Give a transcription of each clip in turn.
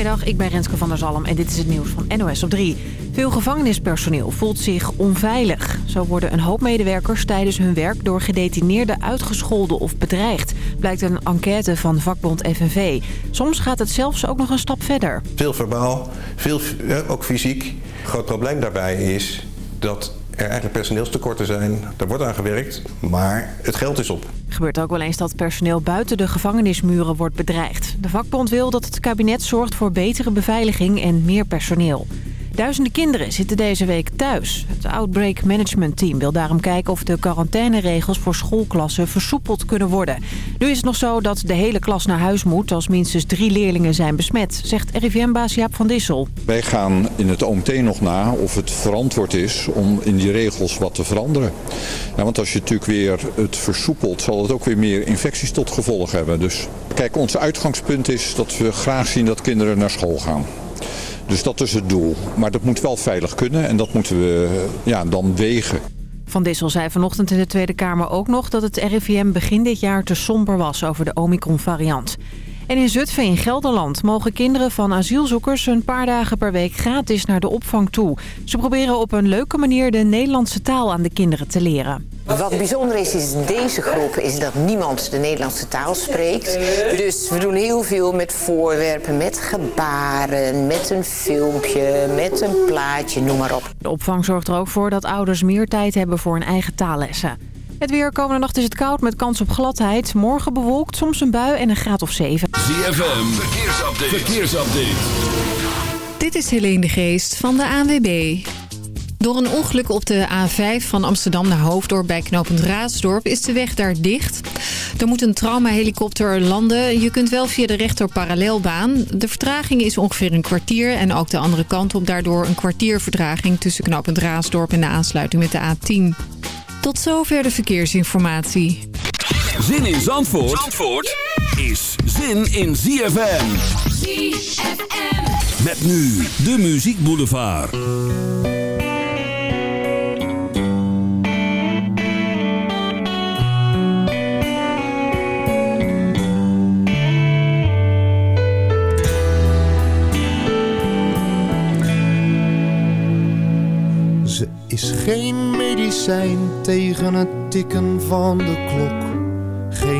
Goedemiddag, ik ben Renske van der Zalm en dit is het nieuws van NOS op 3. Veel gevangenispersoneel voelt zich onveilig. Zo worden een hoop medewerkers tijdens hun werk door gedetineerden uitgescholden of bedreigd. Blijkt een enquête van vakbond FNV. Soms gaat het zelfs ook nog een stap verder. Veel verbaal, veel, ook fysiek. Groot probleem daarbij is dat er eigenlijk personeelstekorten zijn. Daar wordt aan gewerkt, maar het geld is op. Gebeurt ook wel eens dat personeel buiten de gevangenismuren wordt bedreigd. De vakbond wil dat het kabinet zorgt voor betere beveiliging en meer personeel. Duizenden kinderen zitten deze week thuis. Het Outbreak Management Team wil daarom kijken of de quarantaineregels voor schoolklassen versoepeld kunnen worden. Nu is het nog zo dat de hele klas naar huis moet als minstens drie leerlingen zijn besmet, zegt RIVM-baas van Dissel. Wij gaan in het OMT nog na of het verantwoord is om in die regels wat te veranderen. Ja, want als je natuurlijk weer het versoepelt, zal het ook weer meer infecties tot gevolg hebben. Dus kijk, ons uitgangspunt is dat we graag zien dat kinderen naar school gaan. Dus dat is het doel. Maar dat moet wel veilig kunnen en dat moeten we ja, dan wegen. Van Dissel zei vanochtend in de Tweede Kamer ook nog dat het RIVM begin dit jaar te somber was over de Omicron-variant. En in Zutphen in Gelderland mogen kinderen van asielzoekers een paar dagen per week gratis naar de opvang toe. Ze proberen op een leuke manier de Nederlandse taal aan de kinderen te leren. Wat bijzonder is, is deze groep is dat niemand de Nederlandse taal spreekt. Dus we doen heel veel met voorwerpen, met gebaren, met een filmpje, met een plaatje, noem maar op. De opvang zorgt er ook voor dat ouders meer tijd hebben voor hun eigen taallessen. Het weer komende nacht is het koud met kans op gladheid. Morgen bewolkt, soms een bui en een graad of 7. ZFM, verkeersupdate. verkeersupdate. Dit is Helene de Geest van de ANWB. Door een ongeluk op de A5 van Amsterdam naar Hoofddorp bij knooppunt Raasdorp is de weg daar dicht. Er moet een traumahelikopter landen. Je kunt wel via de rechter parallelbaan. De vertraging is ongeveer een kwartier en ook de andere kant op. Daardoor een kwartier vertraging tussen knooppunt Raasdorp en de aansluiting met de A10. Tot zover de verkeersinformatie. Zin in Zandvoort, Zandvoort is zin in ZFM. ZFM. Met nu de Muziek Boulevard. Ze is geen medicijn tegen het tikken van de klok.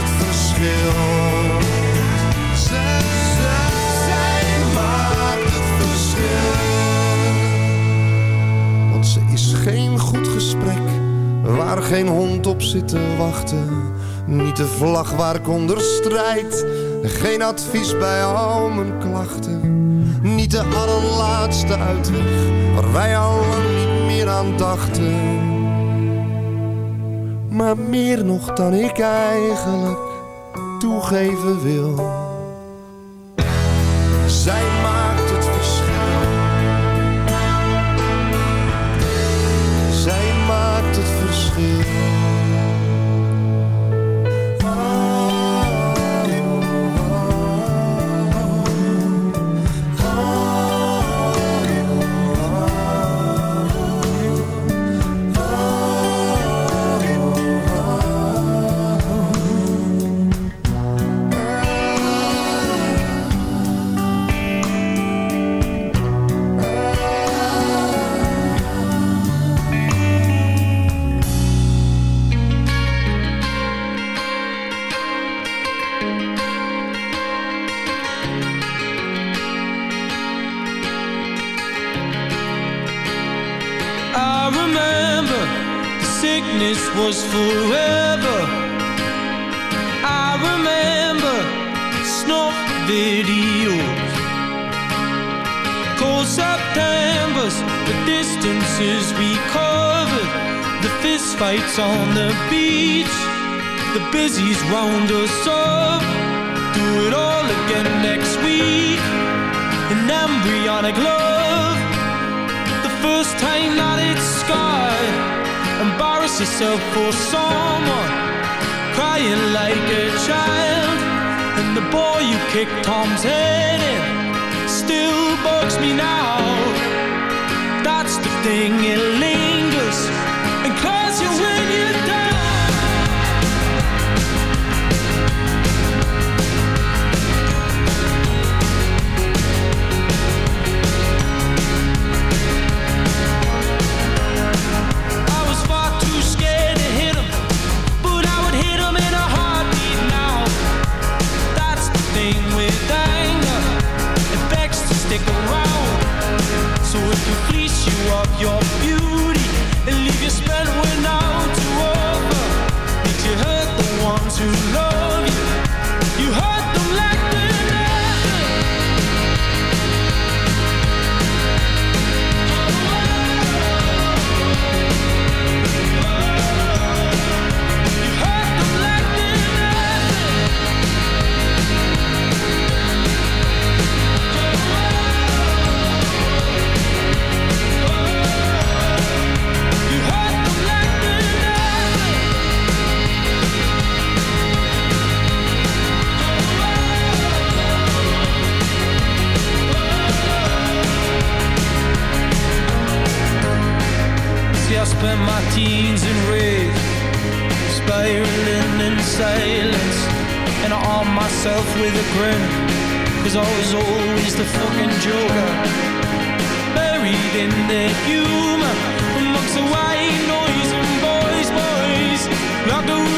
het verschil. Zij, zij maakt het verschil. Want ze is geen goed gesprek waar geen hond op zit te wachten. Niet de vlag waar ik onder strijd. Geen advies bij al mijn klachten. Niet de allerlaatste uitweg waar wij al lang niet meer aan dachten. Maar meer nog dan ik eigenlijk toegeven wil. Yourself for someone crying like a child. And the boy you kicked Tom's head in still bugs me now. That's the thing it lingers and cause you when you die So please fleece you of your teens in rage, spiraling in silence, and I arm myself with a grin, cause I was always the fucking joker, buried in the humor, amongst the white noise and boys, boys, locker room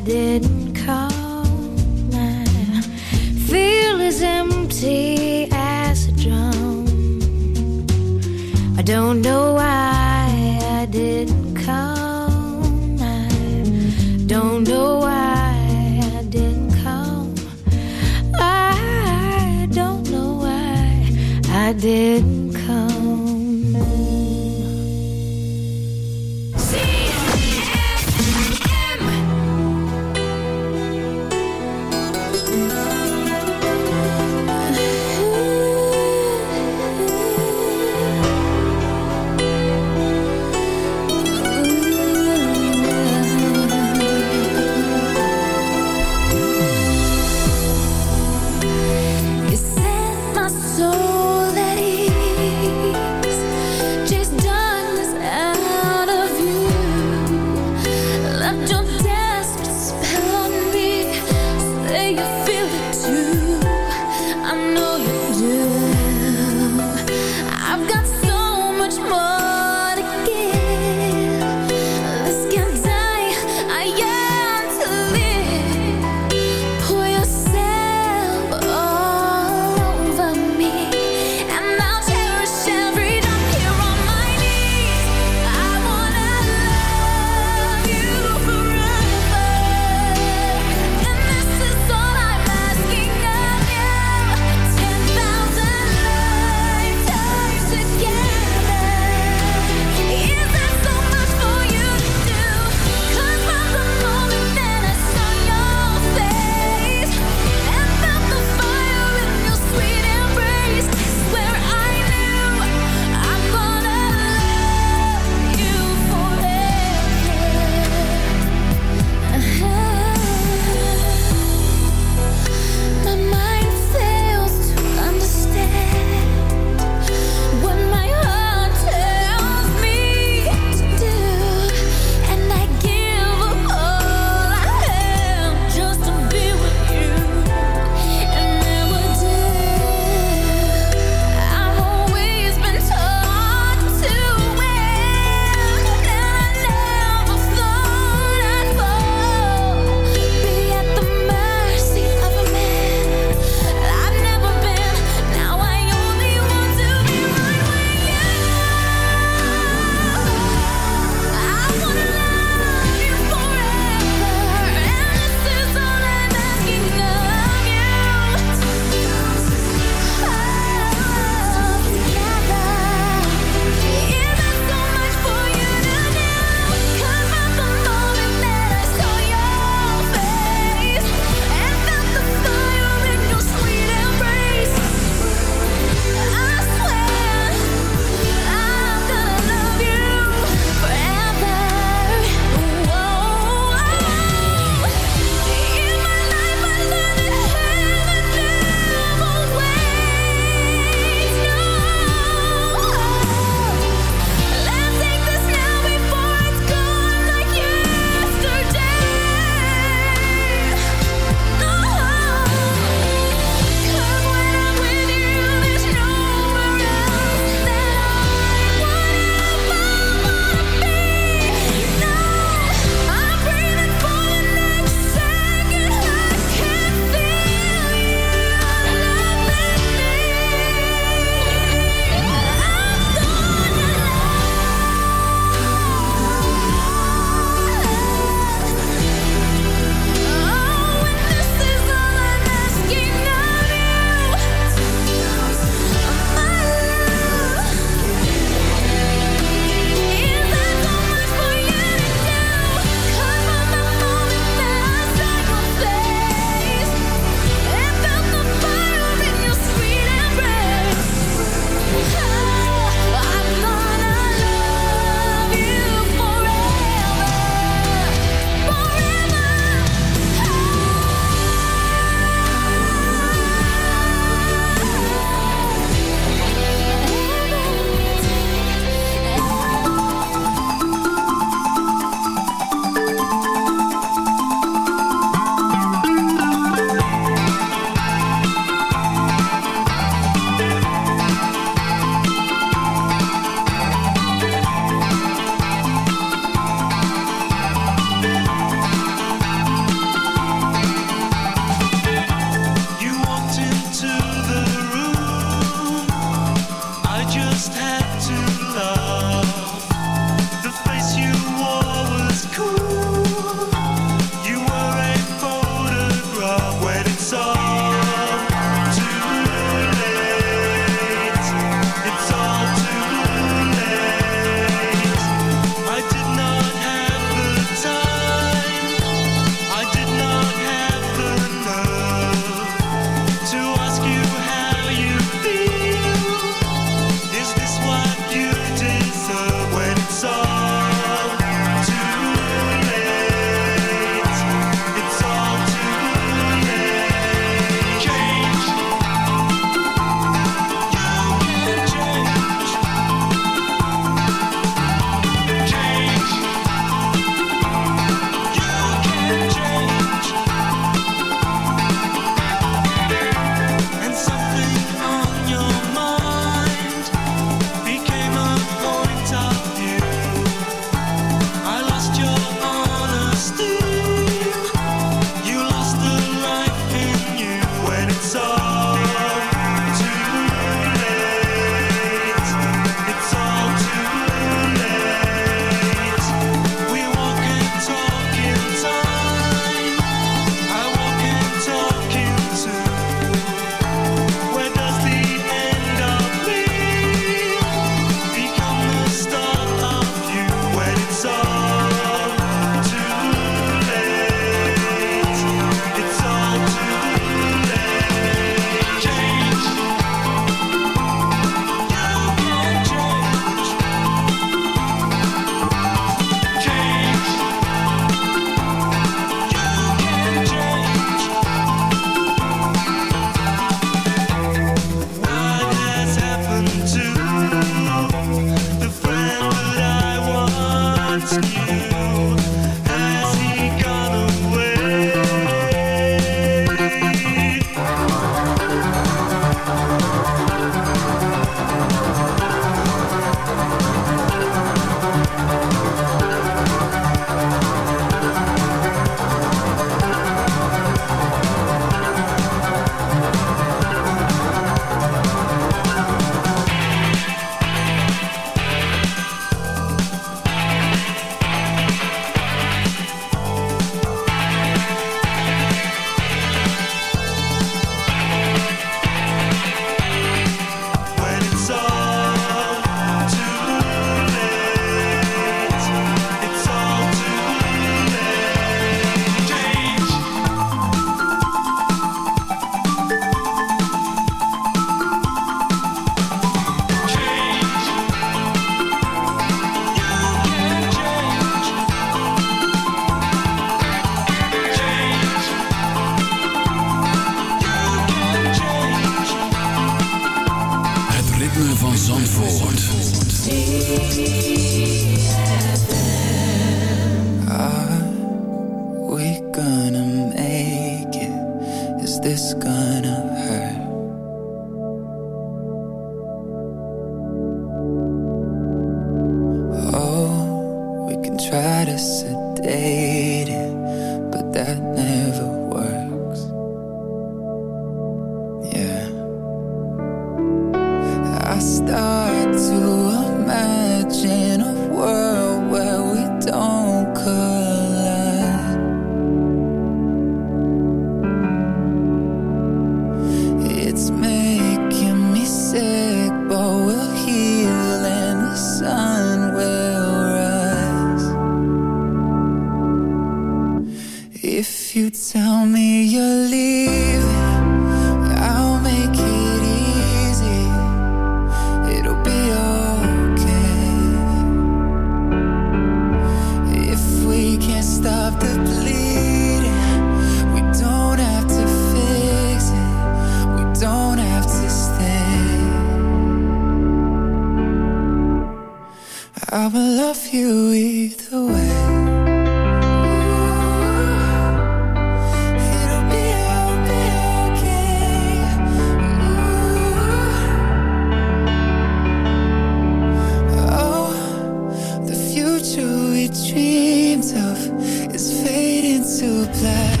back.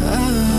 Oh.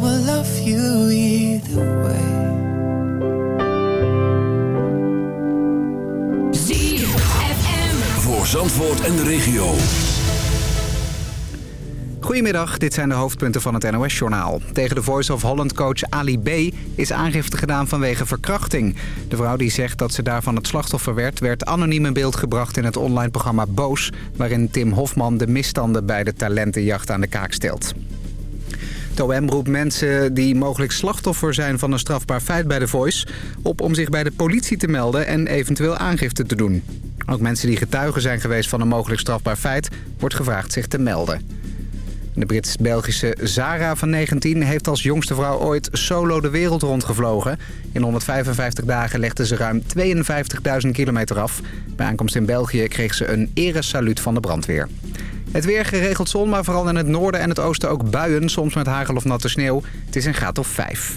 Will love you either way. Voor Zandvoort en de regio. Goedemiddag, dit zijn de hoofdpunten van het NOS-journaal. Tegen de Voice of Holland-coach Ali B. is aangifte gedaan vanwege verkrachting. De vrouw die zegt dat ze daarvan het slachtoffer werd... werd anoniem in beeld gebracht in het online programma Boos... waarin Tim Hofman de misstanden bij de talentenjacht aan de kaak stelt. Het OM roept mensen die mogelijk slachtoffer zijn van een strafbaar feit bij de Voice... op om zich bij de politie te melden en eventueel aangifte te doen. Ook mensen die getuigen zijn geweest van een mogelijk strafbaar feit... wordt gevraagd zich te melden. De Brits-Belgische Zara van 19 heeft als jongste vrouw ooit solo de wereld rondgevlogen. In 155 dagen legde ze ruim 52.000 kilometer af. Bij aankomst in België kreeg ze een eresaluut van de brandweer. Het weer geregeld zon, maar vooral in het noorden en het oosten ook buien. Soms met hagel of natte sneeuw. Het is een graad of 5.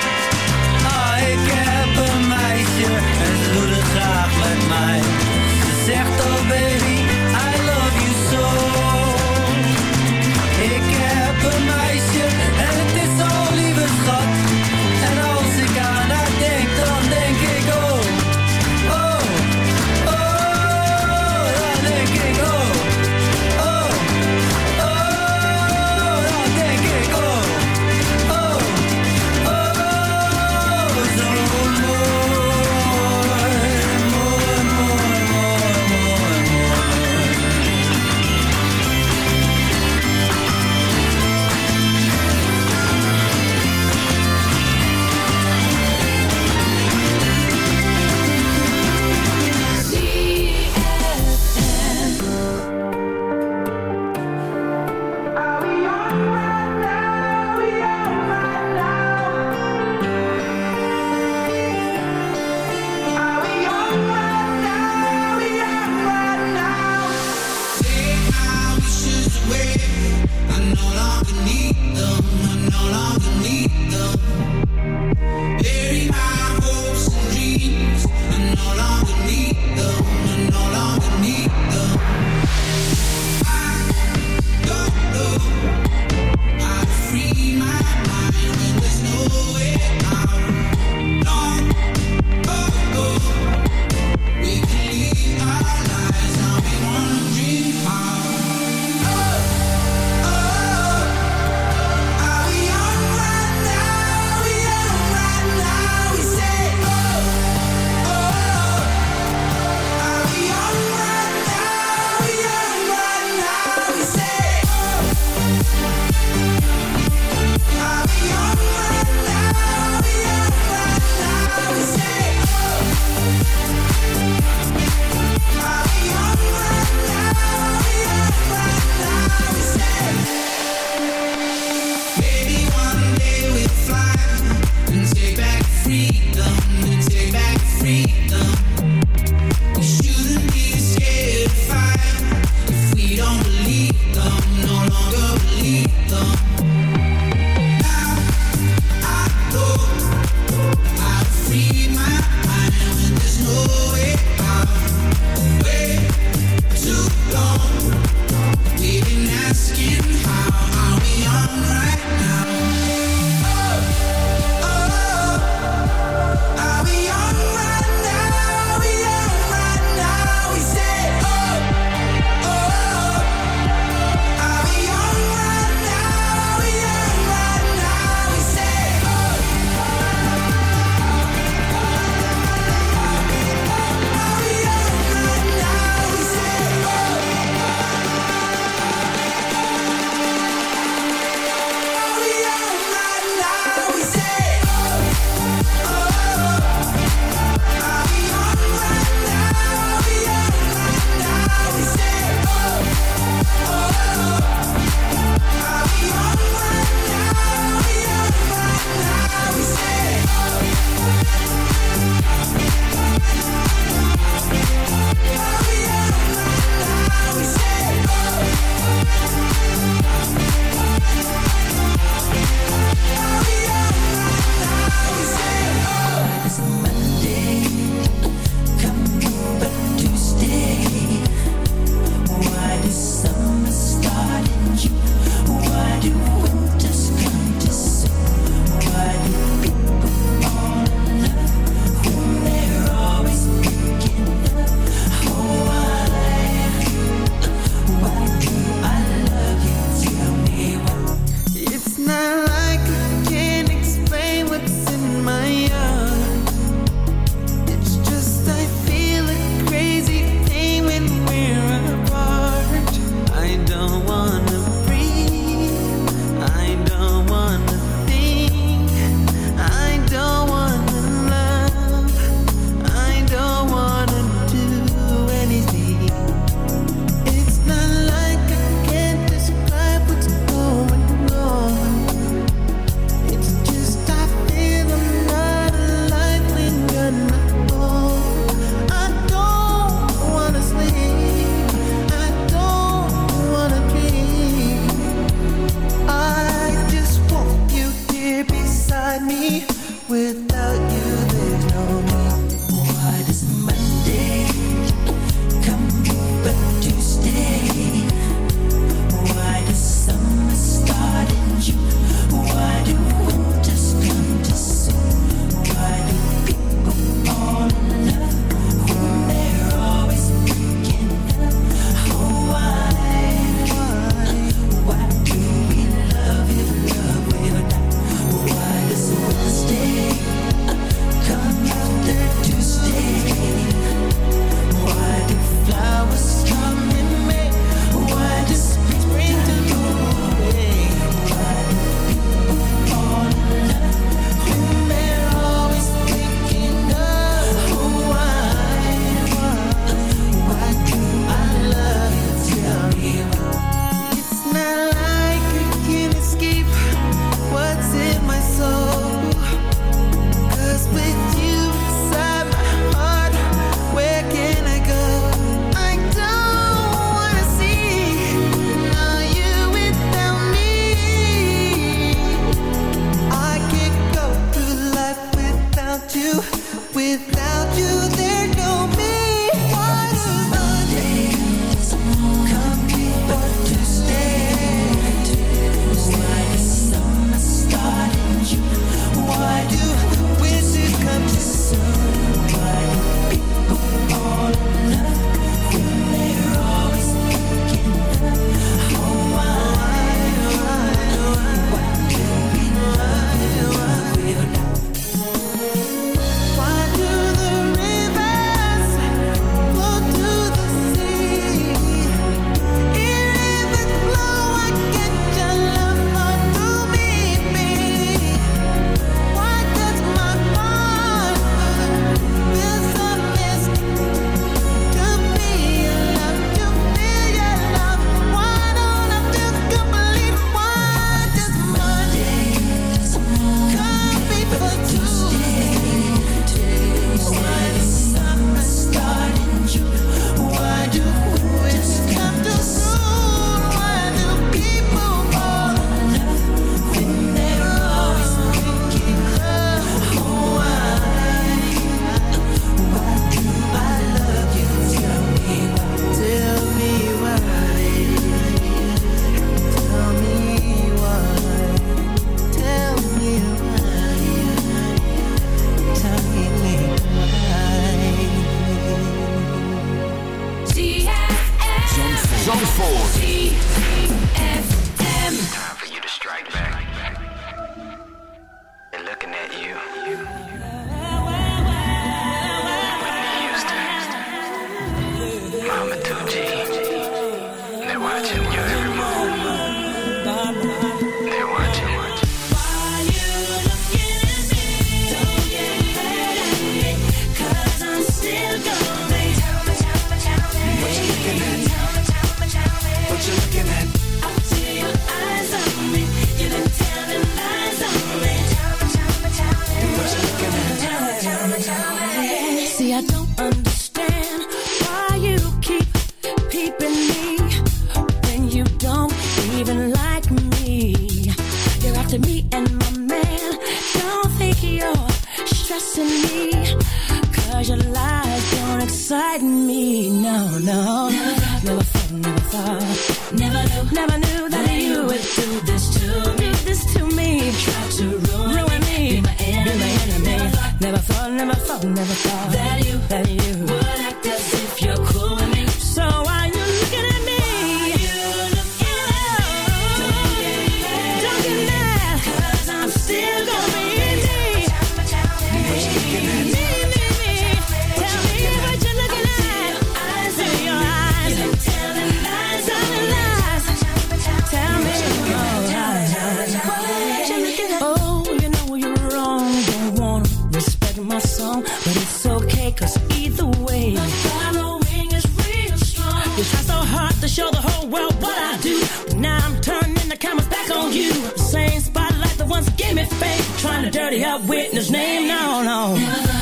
what I do. Now I'm turning the cameras back on you. Same spotlight that once gave me fame. Trying to dirty up witness name. No, no.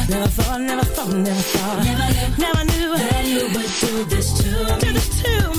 Never thought, never thought, never thought. Never, thought, never, never, never knew that you would do this to me. Do this to me.